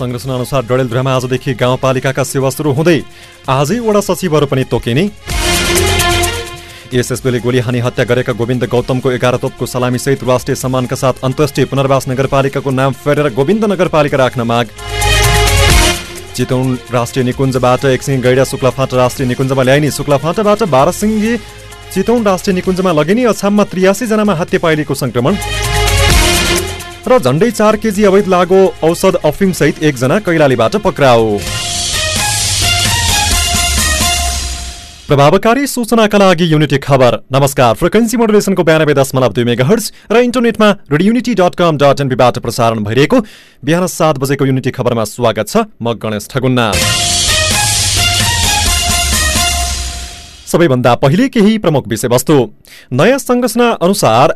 नयाँ संरचना अनुसार डडेलधुरामा आजदेखि गाउँपालिकाका सेवा सुरु हुँदै आजै वडा सचिवहरू पनि तोकिने। एसएसबीले गोली हानी हत्या गरेका गोविन्द गौतमको एघार तोपको सलामीसहित राष्ट्रिय सम्मानका साथ अन्तर्राष्ट्रिय पुनर्वास नगरपालिकाको नाम फेरेर गोविन्द नगरपालिका राख्न माग। चितौन राष्ट्रिय निकुञ्जबाट एकसिङ गैडा शुक्लाफाँटा राष्ट्रिय निकुञ्जमा ल्याइने शुक्लाफाँटाबाट बाह्रसिङ्गी चितौन राष्ट्रिय निकुञ्जमा लगिने अछाममा त्रियासी जनामा हत्या पाइलेको संक्रमण र झण्डै चार केजी अवैध लागो औषध अफिमसहित एकजना कैलालीबाट पक्राउ। प्रभावकारी सूचनाका लागि युनिटी खबर। नमस्कार फ्रिक्वेन्सी मोडुलेसनको बयानब्बे दशमलव दुई मेगा हर्ज र इन्टरनेटमा radio unity dot com dot एनपीबाट प्रसारण भइरहेको बिहान सात बजेको युनिटी खबरमा स्वागत छ म गणेश ठगुन्ना। सबैभन्दा पहिले केही प्रमुख विषयवस्तु। नयाँ संरचना अनुसार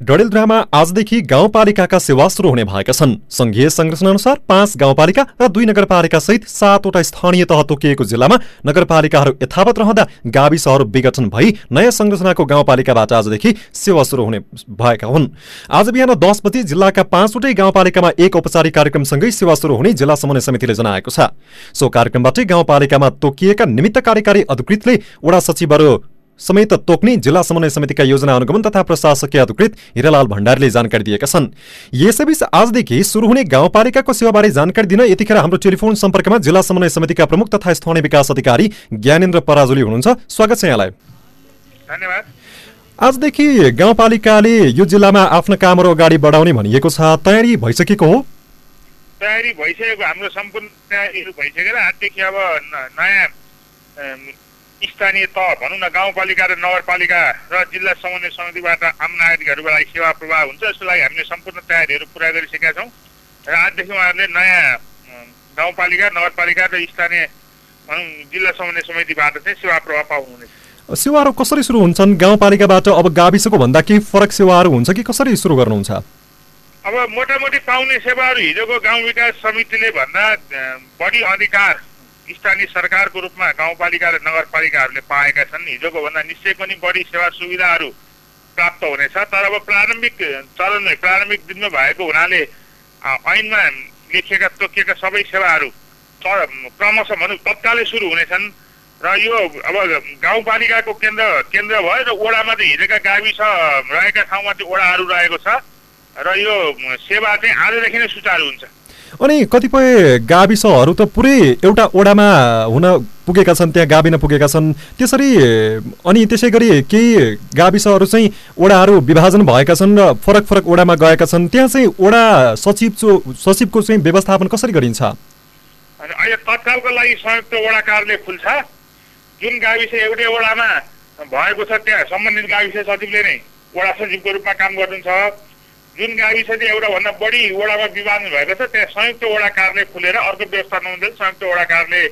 डडेलधुरामा आजदेखि गाउँपालिकाका सेवा सुरु हुने भएका छन्। संघीय संरचना अनुसार पाँच गाउँपालिका र दुई नगरपालिका सहित सातवटा स्थानीय तह तोकिएको जिल्लामा नगरपालिकाहरू यथावत रहँदा गाविसहरू विघटन भई नयाँ संरचनाको गाउँपालिकाबाट आजदेखि सेवा सुरु हुने भएका हुन्। आज बिहान दस बजी जिल्लाका पाँचवटै गाउँपालिकामा एक औपचारिक कार्यक्रमसँगै सेवा सुरु हुने जिल्ला समन्वय समितिले जनाएको छ। सो कार्यक्रमबाटै गाउँपालिकामा तोकिएका निमित्त कार्यकारी अधिकृतले वडा सचिवहरू समेत तोक्ने जिल्ला समन्वय समितिका योजना अनुगमन तथा प्रशासकीय अधिकृत हिरालाल भण्डारीले जानकारी दिएका छन्। यसैबीच आजदेखि सुरु हुने गाउँपालिकाको सेवाबारे जानकारी दिन यतिखेर हाम्रो टेलिफोन सम्पर्कमा जिल्ला समन्वय समितिका प्रमुख तथा स्थानीय विकास अधिकारी ज्ञानेन्द्र पराजुली हुनुहुन्छ। स्वागत छ यहाँलाई। धन्यवाद। आजदेखि गाउँपालिकाले यो जिल्लामा आफ्नो कामहरू अगाडि बढाउने भनिएको छ। तयारी भइसकेको हो? तयारी भइसकेको हाम्रो सम्पूर्ण तयारीहरू भइसकेर आजदेखि अब नयाँ स्थानीय तह भनौँ न गाउँपालिका र नगरपालिका र जिल्ला समन्वय समितिबाट आम नागरिकहरूबाट सेवा प्रवाह हुन्छ यसको लागि हामीले सम्पूर्ण तयारीहरू पुरा गरिसकेका छौँ। र आजदेखि उहाँहरूले नयाँ गाउँपालिका नगरपालिका र स्थानीय भनौँ जिल्ला समन्वय समितिबाट चाहिँ सेवा प्रवाह पाउनुहुनेछ। सेवाहरू कसरी सुरु हुन्छन्? गाउँपालिकाबाट अब गाविसको भन्दा केही फरक सेवाहरू हुन्छ कि कसरी सुरु गर्नुहुन्छ? अब मोटामोटी पाउने सेवाहरू हिजोको गाउँ विकास समितिले भन्दा बढी अधिकार स्थानीय सरकारको रूपमा गाउँपालिका र नगरपालिकाहरूले पाएका छन्। हिजोको भन्दा निश्चय पनि बढी सेवा सुविधाहरू प्राप्त हुनेछ। तर अब प्रारम्भिक चरणमै प्रारम्भिक दिनमा भएको हुनाले ऐनमा लेखिएका तोकिएका सबै सेवाहरू क्रमशः भनौँ तत्कालै सुरु हुनेछन्। र यो अब गाउँपालिकाको केन्द्र केन्द्र भयो र ओडामा चाहिँ हिजोका गाविस रहेका ठाउँमा चाहिँ ओडाहरू रहेको छ। र यो सेवा चाहिँ आजदेखि नै सुचारू हुन्छ। अनि कतिपय गाविसहरू त पुरै एउटा ओडामा हुन पुगेका छन् त्यहाँ गाविन पुगेका छन्। त्यसरी अनि त्यसै गरी केही गाविसहरू चाहिँ ओडाहरू विभाजन भएका छन् र फरक फरक ओडामा गएका छन्। त्यहाँ चाहिँ ओडा सचिव सचिवको चाहिँ व्यवस्थापन कसरी गरिन्छ? अहिले तत्कालको लागि संयुक्त वडा कार्यालय खुल्छ। जुन गाविस एउटै वडामा भएको छ त्यहाँ सम्बन्धित गाविस सचिवले नै वडा सचिवको रूपमा काम गर्नुहुन्छ। जुन गाविस चाहिँ एउटा भन्दा बढी वडामा विभाजन भएको छ त्यहाँ संयुक्त वडा कार्यालय खुलेर अर्को व्यवस्था नहुँदैन संयुक्त वडा कार्यालय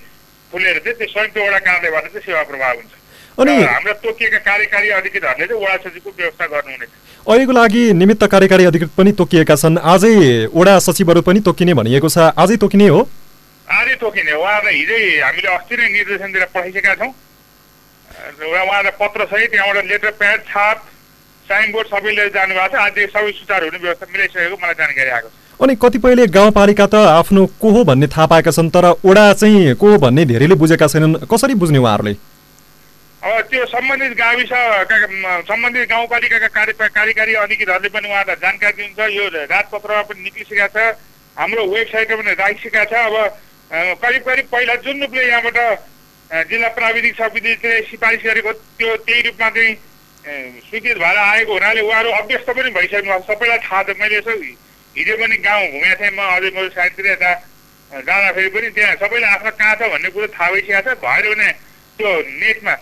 खुलेर चाहिँ त्यो संयुक्त वडा कार्यालयबाट चाहिँ सेवा प्रभाव हुन्छ। अनि हाम्रा तोकिएका कार्यकारी अधिकृतहरूले चाहिँ वडा सचिवको व्यवस्था गर्नुहुनेछ अहिलेको लागि निमित्त कार्यकारी अधिकृत पनि तोकिएका छन्। आजै ओडा सचिवहरू पनि तोकिने भनिएको छ। आजै तोकिने हो? आजै तोकिने उहाँहरूलाई हिजै हामीले अस्ति नै निर्देशन दिएर पठाइसकेका छौँ। उहाँलाई पत्र सहित त्यहाँबाट लेटर प्याड छाप साइनबोर्ड सबै लिएर जानुभएको छ। आज सबै सुचारू हुने व्यवस्था मिलाइसकेको मलाई जानकारी आएको छ। अनि कतिपयले गाउँपालिका त आफ्नो को हो भन्ने थाहा पाएका छन् तर ओडा चाहिँ को हो भन्ने धेरैले बुझेका छैनन्। कसरी बुझ्ने उहाँहरूले? अब त्यो सम्बन्धित गाविस सम्बन्धित गाउँपालिकाका कार्य कार्यकारी अधिकृतहरूले पनि उहाँलाई जानकारी दिनुहुन्छ। यो राजपत्रमा पनि निक्लिसकेका छ। हाम्रो वेबसाइटमा पनि राखिसकेका छ। अब करिब करिब पहिला जुन रूपले यहाँबाट जिल्ला प्राविधिक समितिले सिफारिस गरेको त्यो त्यही रूपमा चाहिँ स्वीकृत भएर आएको हुनाले उहाँहरू अभ्यस्त पनि भइसक्नु भएको। सबैलाई थाहा छ मैले यसो हिजो पनि गाउँ घुमेको थिएँ म अझै मेरो साइडतिर यता जाँदाखेरि पनि त्यहाँ सबैलाई आफ्नो कहाँ छ भन्ने कुरो थाहा भइसकेको छ। भएर भने त्यो नेटमा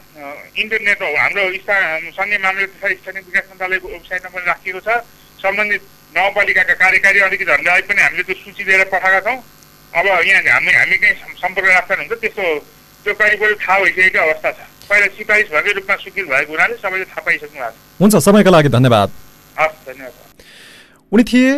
इन्टरनेट हाम्रो स्था सङ्घीय मामला तथा स्थानीय विकास मन्त्रालयको वेबसाइटमा पनि राखिएको छ। सम्बन्धित गाउँपालिकाका कार्यकारी अधिकृतहरूलाई पनि हामीले त्यो सूची दिएर पठाएका छौँ। अब यहाँ हामी हामी कहीँ सम्- सम्पर्क राख्दा हुन्छ त्यस्तो त्यो करिब थाहा भइसकेको अवस्था छ। पहिला सिफारिस भएकै रूपमा स्वीकृत भएको हुनाले सबैले थाहा पाइसक्नु भएको छ। हुन्छ समयका लागि धन्यवाद। हस् धन्यवाद। उनी थिए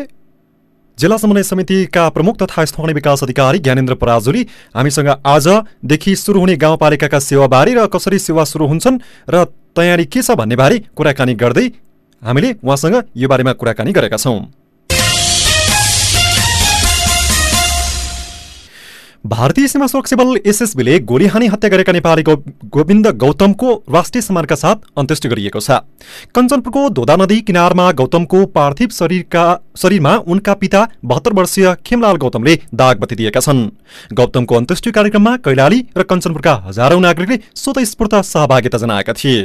जिल्ला समन्वय समितिका प्रमुख तथा स्थानीय विकास अधिकारी ज्ञानेन्द्र पराजुली। हामीसँग आजदेखि सुरु हुने गाउँपालिकाका सेवाबारे र कसरी सेवा सुरु हुन्छन् र तयारी के छ भन्ने बारे कुराकानी गर्दै हामीले उहाँसँग यो बारेमा कुराकानी गरेका छौँ। भारतीय सीमा सुरक्षा बल एसएसबीले गोली हानी हत्या गरेका नेपाली गोविन्द गौतमको राष्ट्रिय सम्मानका साथ अन्त्येष्टि गरिएको छ। कञ्चनपुरको दोदा नदी किनारमा गौतमको पार्थिव शरीरका शरीरमा उनका पिता बहत्तर वर्षीय खेमलाल गौतमले दागबत्ती दिएका छन्। गौतमको अन्त्येष्टि कार्यक्रममा कैलाली र कञ्चनपुरका हजारौं नागरिकले स्वतस्फूर्त सहभागिता जनाएका थिए।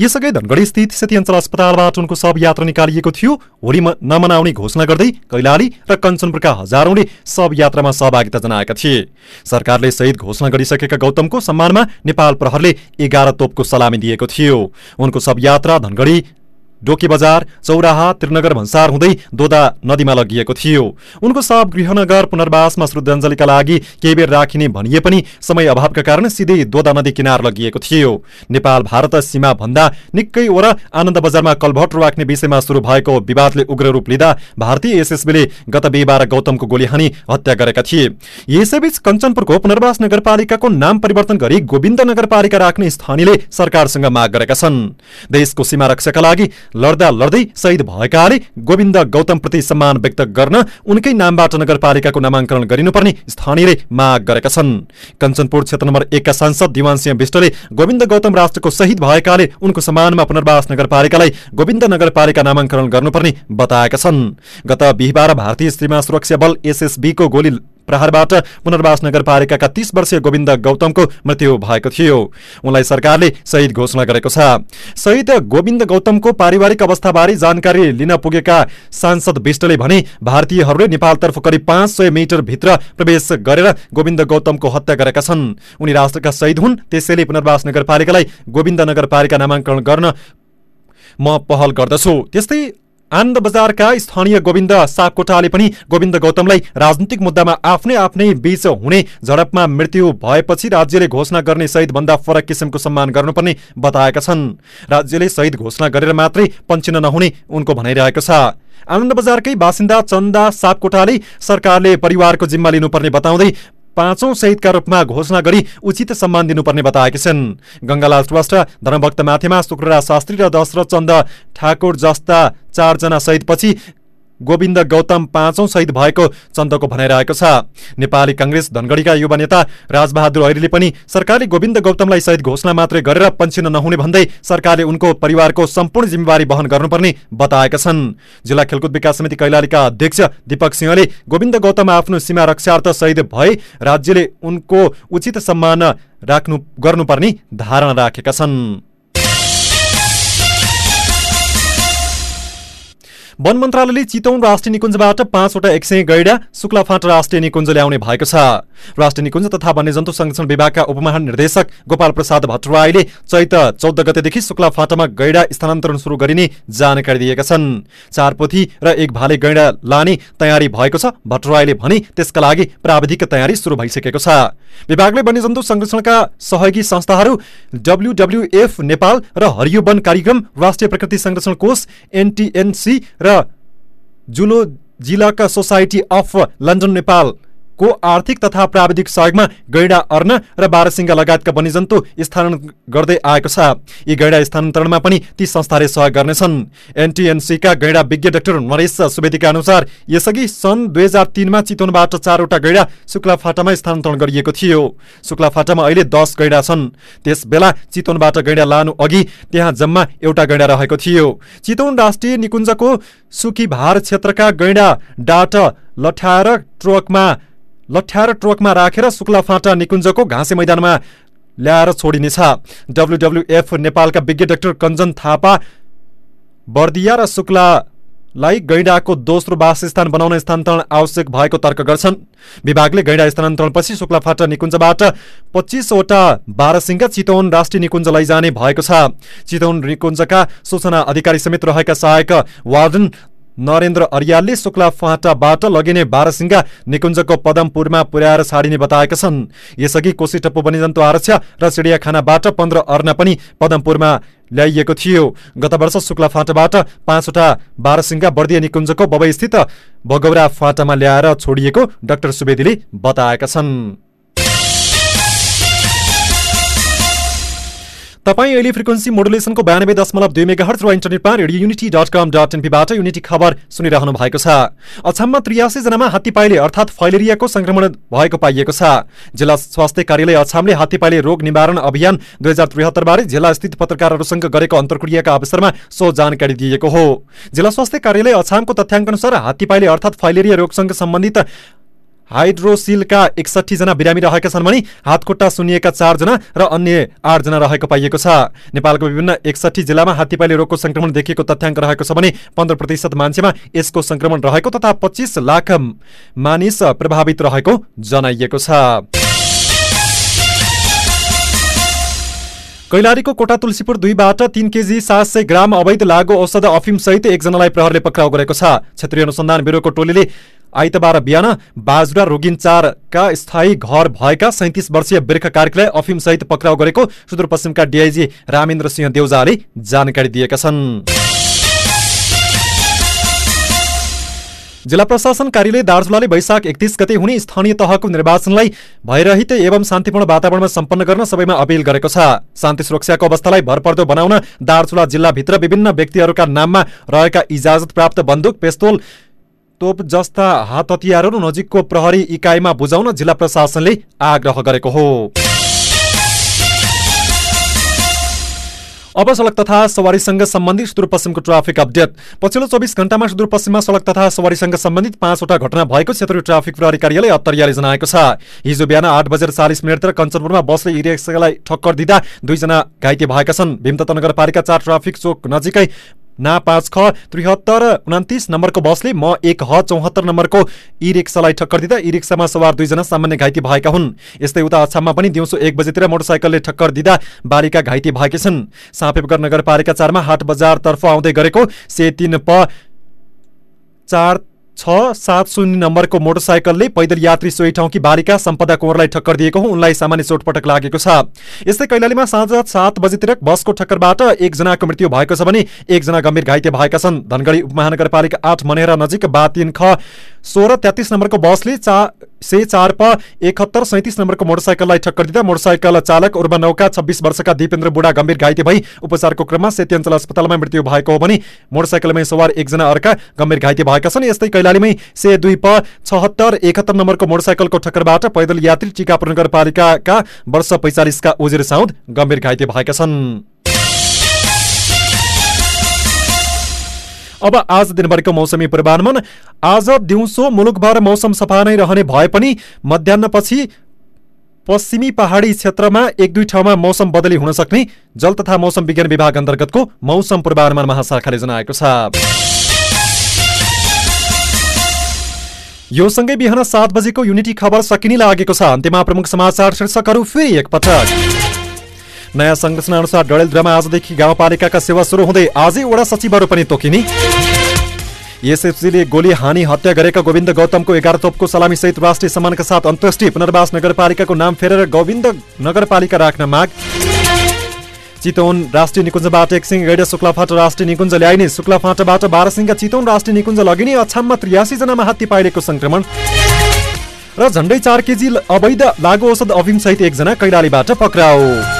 यसअघि धनगढी स्थित सेती अञ्चल अस्पतालबाट उनको शव यात्रा निकालिएको थियो। होली नमनाउने घोषणा गर्दै कैलाली र कञ्चनपुरका हजारौंले शव यात्रामा सहभागिता जनाएका थिए। सरकारले शहीद घोषणा गरिसकेका गौतमको सम्मानमा नेपाल प्रहरले एघार तोपको सलामी दिएको थियो। उनको शव यात्रा धनगढी डोकी बजार चौराहा त्रिनगर भन्सार हुँदै दोदा नदीमा लगिएको थियो। उनको शव गृहनगर पुनर्वासमा श्रद्धाञ्जलीका लागि केही बेर राखिने भनिए पनि समय अभावका कारण सिधै दोदा नदी किनार लगिएको थियो। नेपाल भारत सीमा भन्दा निकै वर आनन्द बजारमा कलभट राख्ने विषयमा शुरू भएको विवादले उग्र रूप लिँदा भारतीय एसएसबीले गत बिहिबार गौतमको गोली हानी हत्या गरेका थिए। यसैबीच कञ्चनपुरको पुनर्वास नगरपालिकाको नाम परिवर्तन गरी गोविन्द नगरपालिका राख्ने स्थानीयले सरकारसँग माग गरेका छन्। देशको सीमा रक्षाका लागि लड्दा लड्दै शहीद भएकाले गोविन्द गौतमप्रति सम्मान व्यक्त गर्न उनकै नामबाट नगरपालिकाको नामाङ्करण गरिनुपर्ने स्थानीयले माग गरेका छन्। कञ्चनपुर क्षेत्र नम्बर एकका सांसद दिवान सिंह विष्टले गोविन्द गौतम राष्ट्रको शहीद भएकाले उनको सम्मानमा पुनर्वास नगरपालिकालाई गोविन्द नगरपालिका नामाङ्करण गर्नुपर्ने बताएका छन्। गत बिहिबार भारतीय सीमा सुरक्षा बल एसएसबीको गोली प्रहारबाट पुनर्वास नगरपालिकाका तीस वर्षीय गोविन्द गौतमको मृत्यु भएको थियो। उनलाई सरकारले शहीद घोषणा गरेको छ। शहीद गोविन्द गौतमको पारिवारिक अवस्थाबारे जानकारी लिन पुगेका सांसद विष्टले भने भारतीयहरूले नेपालतर्फ करिब पाँच सय मिटर भित्र प्रवेश गरेर गोविन्द गौतमको हत्या गरेका छन्। उनी राष्ट्रका शहीद हुन् त्यसैले पुनर्वास नगरपालिकालाई गोविन्द नगरपालिका नामाङ्करण गर्न म पहल गर्दछु। त्यस्तै आनन्द बजारका स्थानीय गोविन्द सापकोटाले पनि गोविन्द गौतमलाई राजनीतिक मुद्दामा आफ्नै आफ्नै बीच हुने झडपमा मृत्यु भएपछि राज्यले घोषणा गर्ने शहीद भन्दा फरक किसिमको सम्मान गर्नुपर्ने बताएका छन्। राज्यले शहीद घोषणा गरेर मात्रै पञ्चिन नहुने उनको भनाइरहेको छ। आनन्द बजारकै बासिन्दा चन्दा सापकोटाले सरकारले परिवारको जिम्मा लिनुपर्ने बताउँदै पाँचौं शहीदका रूपमा घोषणा गरी उचित सम्मान दिनुपर्ने बताएकी छन्। गंगालाल श्रेष्ठ धर्मभक्त माथेमा शुक्रराज शास्त्री र दशरथ चन्द ठाकुर जस्ता चारजना शहीदपछि गोविन्द गौतम पाँचौं शहीद भएको चन्दको भनाइरहेको छ। नेपाली कंग्रेस धनगढीका युवा नेता राजबहादुर ऐरीले पनि सरकारले गोविन्द गौतमलाई शहीद घोषणा मात्रै गरेर पन्छिन नहुने भन्दै सरकारले उनको परिवारको सम्पूर्ण जिम्मेवारी वहन गर्नुपर्ने बताएका छन्। जिल्ला खेलकुद विकास समिति कैलालीका अध्यक्ष दीपक सिंहले गोविन्द गौतम आफ्नो सीमा रक्षार्थ शहीद भए राज्यले उनको उचित सम्मान राख्नु गर्नुपर्ने धारणा राखेका छन्। वन मन्त्रालयले चितौन राष्ट्रिय निकुञ्जबाट पाँचवटा एक सय गैडा शुक्लाफाँट राष्ट्रिय निकुञ्ज ल्याउने भएको छ। राष्ट्रिय निकुञ्ज तथा वन्यजन्तु संरक्षण विभागका उपमहानिर्देशक गोपाल प्रसाद भट्टराईले चैत चौध गतेदेखि शुक्लाफाँटामा गैडा स्थानान्तरण शुरू गरिने जानकारी दिएका छन्। चार पोथी र एक भाले गैडा लाने तयारी भएको छ भट्टराईले भने त्यसका लागि प्राविधिक तयारी शुरू भइसकेको छ। विभागले वन्यजन्तु संरक्षणका सहयोगी संस्थाहरू डब्ल्युडब्ल्युएफ नेपाल र हरियो वन कार्यक्रम राष्ट्रिय प्रकृति संरक्षण कोष एनटिएनसी र जुलो जिल्लाका सोसाइटी अफ लन्डन नेपाल। को आर्थिक तथा प्राविधिक सहयोगमा गैडा अर्न र बारसिंगा लगायतका वन्यजन्तु स्थानान्तरण गर्दै आएको छ। यी गैडा स्थानान्तरणमा पनि ती संस्थाले सहयोग गर्नेछन्। एनटिएनसीका गैडा विज्ञ डाक्टर नरेश सुवेदीका अनुसार यसअघि सन् दुई हजार तिनमा चितवनबाट चारवटा गैडा शुक्लाफाटामा स्थानान्तरण गरिएको थियो। शुक्लाफाटामा अहिले दस गैडा छन्। त्यस बेला चितवनबाट गैडा लानु अघि त्यहाँ जम्मा एउटा गैडा रहेको थियो। चितवन राष्ट्रिय निकुञ्जको सुकी भार क्षेत्रका गैडा डाट लठाएर ट्रकमा लठ्याएर ट्रकमा राखेर शुक्ला फाँटा निकुञ्जको घाँसे मैदानमा ल्याएर छोडिनेछ। डब्लुडब्लुएफ नेपालका विज्ञ डाक्टर कञ्जन थापा बर्दिया र शुक्लालाई गैडाको दोस्रो वासस्थान बनाउन स्थानान्तरण आवश्यक भएको तर्क गर्छन्। विभागले गैडा स्थानान्तरणपछि शुक्लाफाटा निकुञ्जबाट पच्चिसवटा बाह्रसिंह चितवन राष्ट्रिय निकुञ्ज लैजाने भएको छ। चितवन निकुञ्जका सूचना अधिकारी समेत रहेका सहायक वार्डन नरेन्द्र अर्यालले शुक्ला फाँटाबाट लगिने बारसिंगा निकुञ्जको पदमपुरमा पुर्याएर छाडिने बताएका छन्। यसअघि कोशी टप्पु वन्यजन्तु आरक्ष र चिडियाखानाबाट पन्ध्र अर्ना पनि पदमपुरमा ल्याइएको थियो। गत वर्ष शुक्ला फाँटाबाट पाँचवटा बारसिंगा बर्दिया निकुञ्जको बबईस्थित भगौरा फाँटामा ल्याएर छोडिएको डाक्टर सुवेदीले बताएका छन्। तपाईँ अहिले फ्रिक्वेन्सी मोडुलेसनको बयानब्बे दशमलव दुई मेगा हर्च र इन्टरनेटमा radio unity dot com dot एनपीबाट unity खबर सुनिरहनु भएको छ। अछाममा त्रियासी जनामा हात्तीपाइले अर्थात् फाइलेरियाको संक्रमण भएको पाइएको छ। जिल्ला स्वास्थ्य कार्यालय अछामले हात्तीपाइले रोग निवारण अभियान दुई हजार त्रिहत्तरबारे जिल्ला स्थित पत्रकारहरूसँग गरेको अन्तर्क्रियाका अवसरमा सो जानकारी दिएको हो। जिल्ला स्वास्थ्य कार्यालय अछामको तथ्याङ्क अनुसार हात्तीपाइले अर्थात् फाइलेरिया रोगसँग सम्बन्धित हाइड्रोसिलका एकसठी जना बिरामी रहेका छन् भने हातखुट्टा सुनिएका चारजना र अन्य आठजना रहेको पाइएको छ। नेपालको विभिन्न एकसठी जिल्लामा हात्तीपाइले रोगको संक्रमण देखिएको तथ्याङ्क रहेको छ भने पन्ध्र प्रतिशत मान्छेमा यसको संक्रमण रहेको तथा पच्चिस लाख मानिस प्रभावित रहेको जनाइएको छ। कैलालीको कोटा तुलसीपुर दुईबाट तीन केजी सात सय ग्राम अवैध लागु औषध अफिम सहित एकजनालाई प्रहरले पक्राउ गरेको छ। क्षेत्रीय अनुसन्धान ब्युरोको टोलीले आइतबार बिहान बाजुरा रोगिन चारका स्थायी घर भएका सैतिस वर्षीय बिर्ख कार्कीलाई अफिम सहित पक्राउ गरेको सुदूरपश्चिमका डिआइजी रामेन्द्र सिंह देउजाले जानकारी दिएका छन्। जिल्ला प्रशासन कार्यालय दार्चुलाले वैशाख एकतिस गते हुने स्थानीय तहको निर्वाचनलाई भयरहित एवं शान्तिपूर्ण वातावरणमा सम्पन्न गर्न सबैमा अपील गरेको छ। शान्ति सुरक्षाको अवस्थालाई भरपर्दो बनाउन दार्चुला जिल्लाभित्र विभिन्न व्यक्तिहरूका नाममा रहेका इजाजत प्राप्त बन्दुक पेस्तोल तोप जस्ता हात हतियारहरू नजिकको प्रहरी इकाइमा बुझाउन जिल्ला प्रशासनले आग्रह गरेको हो। अब सडक तथा सवारीसँग सम्बन्धित सुदूरपश्चिमको ट्राफिक अपडेट। पछिल्लो चौबिस घण्टामा सुदूरपश्चिममा सडक तथा सवारीसँग सम्बन्धित पाँचवटा घटना भएको क्षेत्रीय ट्राफिक प्रहरी कार्यालय अत्तरियाले जनाएको छ। हिजो बिहान आठ बजेर चालिस मिनटतिर कञ्चनपुरमा बसले इरिक्सालाई ठक्कर दिँदा दुईजना घाइते भएका छन्। भीमतत्व नगरपालिका चार ट्राफिक चोक नजिकै ना पाँच ख त्रिहत्तर उन्तिस नम्बरको बसले म एक ह चौहत्तर नम्बरको ई रिक्सालाई ठक्कर दिँदा ई रिक्सामा सवार दुईजना सामान्य घाइते भएका हुन्। यस्तै उता अछाममा पनि दिउँसो एक बजेतिर मोटरसाइकलले ठक्कर दिँदा बालिका घाइते भएकी छन्। सापेपगर नगरपालिका चारमा हाट बजारतर्फ आउँदै गरेको से तिन प चार छ सात शून्य नम्बरको मोटरसाइकलले पैदल यात्री सोही ठाउँकी बालिका सम्पदा कुँवरलाई ठक्कर दिएको हो। उनलाई सामान्य चोटपटक लागेको छ। यस्तै कैलालीमा साँझ सात बजीतिर बसको ठक्करबाट एकजनाको मृत्यु भएको छ भने एकजना गम्भीर घाइते भएका छन्। धनगढी उपमहानगरपालिका आठ मनेरा नजिक बातिन ख सोह्र तेत्तिस नम्बरको बसले चा से चार प एकहत्तर सैतिस नम्बरको मोटरसाइकललाई ठक्कर दिँदा मोटरसाइकल चालक उर्व नौका छब्बिस वर्षका दिपेन्द्र बुढा गम्भीर घाइते भई उपचारको क्रममा सेती अञ्चल अस्पतालमा मृत्यु भएको हो भने मोटरसाइकलमै सवार एकजना अर्का गम्भीर घाइते भएका छन्। यस्तै कैलालीमै से दुई प छहत्तर एकहत्तर नम्बरको मोटरसाइकलको ठक्करबाट पैदल यात्री टिकापुर नगरपालिकाका वर्ष पैँचालिसका उजिर साउद गम्भीर घाइते भएका छन्। अब आज दिनभरिको मौसमी पूर्वानुमान। आज दिउँसो मुलुकभर मौसम सफा नै रहने भए पनि मध्याहपछि पश्चिमी पहाडी क्षेत्रमा एक दुई ठाउँमा मौसम बदली हुन सक्ने जल तथा मौसम विज्ञान विभाग अन्तर्गतको मौसम पूर्वानुमान महाशाखाले जनाएको छ। यो सँगै बिहान सात बजेको युनिटी खबर सकिने लागेको छ। अन्त्यमा प्रमुख समाचार शीर्षकहरू फेरि एकपटक। नयाँ संरचना अनुसार डडेलधुरामा आजदेखि गाउँपालिकाका सेवा सुरु हुँदै आजै वडा सचिवहरू पनि तोकिने। एसएफसीले गोली हानी हत्या गरेका गोविन्द गौतमको एघार तोपको सलामीसहित राष्ट्रिय सम्मानका साथ अन्त्येष्टि पुनर्वास नगरपालिकाको नाम फेरेर गोविन्द नगरपालिका राख्न माग। चितवन राष्ट्रिय निकुञ्जबाट एकसिङ गैडा शुक्लाफाटा राष्ट्रिय निकुञ्ज ल्याइने शुक्लाफाटाबाट बाह्रसिंहका चितवन राष्ट्रिय निकुञ्ज लगिने अछाममा त्रियासी जनामा हात्ती पाइलेको संक्रमण र झण्डै चार केजी अवैध लागु औषध अफिमसहित एकजना कैलालीबाट पक्राउ।